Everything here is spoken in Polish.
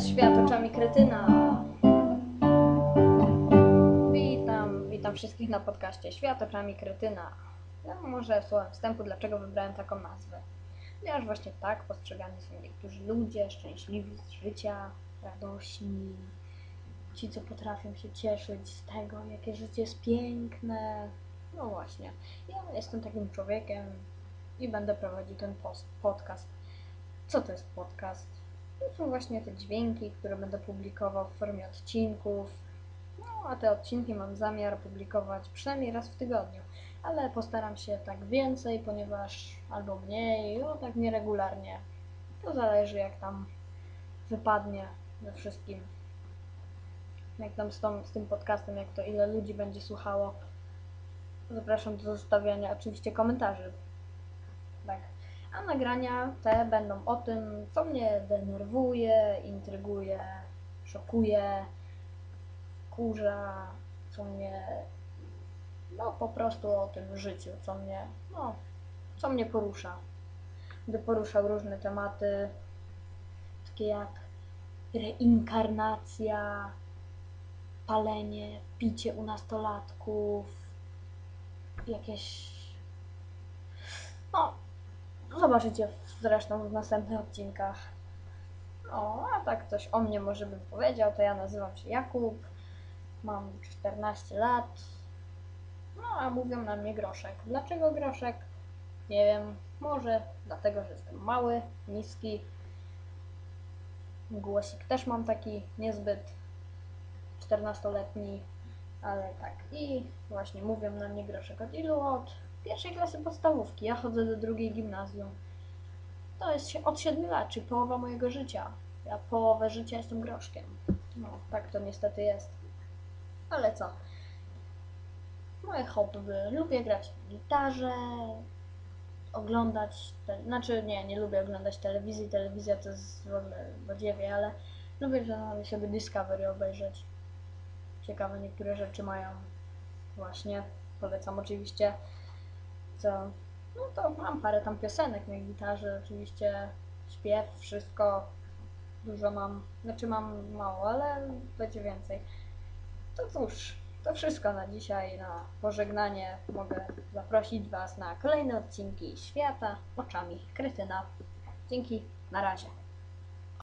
jest Świat oczami kretyna. Witam, witam wszystkich na podcaście Świat oczami kretyna. No, może słowem wstępu, dlaczego wybrałem taką nazwę. Ponieważ właśnie tak postrzegani są niektórzy ludzie, szczęśliwi z życia, radośni, ci, co potrafią się cieszyć z tego, jakie życie jest piękne. No właśnie, ja jestem takim człowiekiem i będę prowadził ten podcast. Co to jest podcast? To są właśnie te dźwięki, które będę publikował w formie odcinków. No, a te odcinki mam zamiar publikować przynajmniej raz w tygodniu, ale postaram się tak więcej, ponieważ albo mniej, no tak nieregularnie. To zależy jak tam wypadnie ze wszystkim. Jak tam z, tą, z tym podcastem, jak to ile ludzi będzie słuchało. Zapraszam do zostawiania oczywiście komentarzy. Tak. A nagrania te będą o tym, co mnie denerwuje, intryguje, szokuje, kurza, co mnie, no po prostu o tym życiu, co mnie, no, co mnie porusza. Będę poruszał różne tematy, takie jak reinkarnacja, palenie, picie u nastolatków, jakieś, Zobaczycie zresztą w następnych odcinkach. O, a tak ktoś o mnie może bym powiedział, to ja nazywam się Jakub, mam 14 lat, no a mówią na mnie Groszek. Dlaczego Groszek? Nie wiem, może dlatego, że jestem mały, niski, głosik też mam taki niezbyt 14-letni, ale tak. I właśnie mówią na mnie Groszek od ilu? Od pierwszej klasy podstawówki. Ja chodzę do drugiej gimnazjum. To jest od 7 lat, czyli połowa mojego życia. Ja połowę życia jestem groszkiem. No, tak to niestety jest. Ale co? Moje hobby. Lubię grać w gitarze, oglądać, te, znaczy nie, nie lubię oglądać telewizji. Telewizja to jest w ogóle badziewie, ale lubię że sobie Discovery obejrzeć. Ciekawe niektóre rzeczy mają. Właśnie, polecam oczywiście co, no to mam parę tam piosenek na gitarze, oczywiście śpiew, wszystko, dużo mam, znaczy mam mało, ale będzie więcej. To cóż, to wszystko na dzisiaj, na pożegnanie. Mogę zaprosić Was na kolejne odcinki Świata oczami Kretyna. Dzięki, na razie.